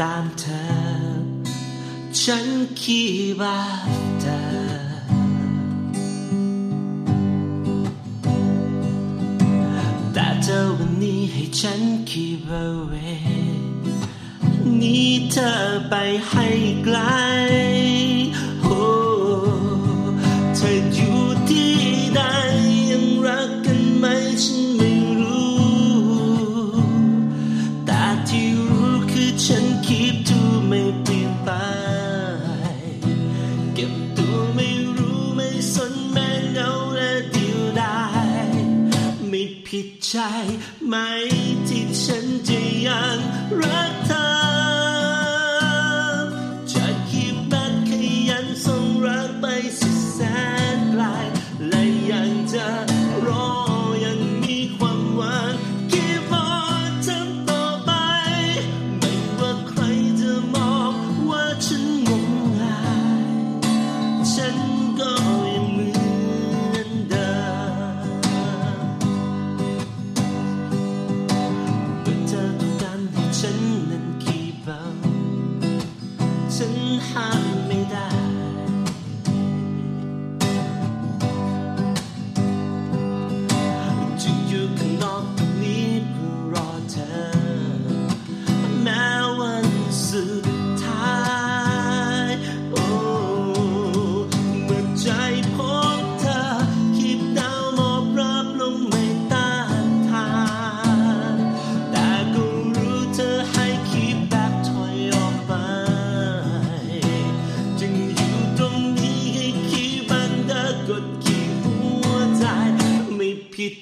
ตามเธอ ฉันขี้บาเธอแต่เธอวันนี้ให้ฉันคิดเบาเวนี่เธอไปให้ไกลโอ้เธออยู่ที่ใดยังรักกันไหมฉัน ผิดใจไหมที่ฉันจะยังรักเธอ vào. Chân hạ mình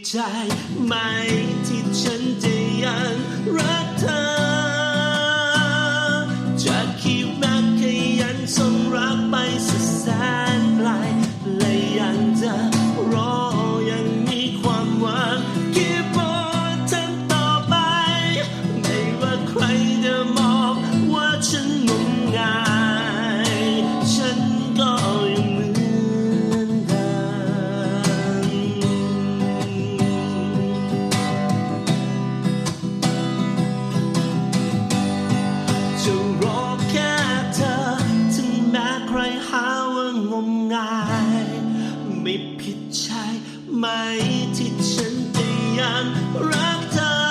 ใจไหมที่ฉันจะยังรักเธอ จะรอแค่เธอ ถึงแม้ใครหาว่างมงาย ไม่ผิดใจไหมที่ฉันพยายามรักเธอ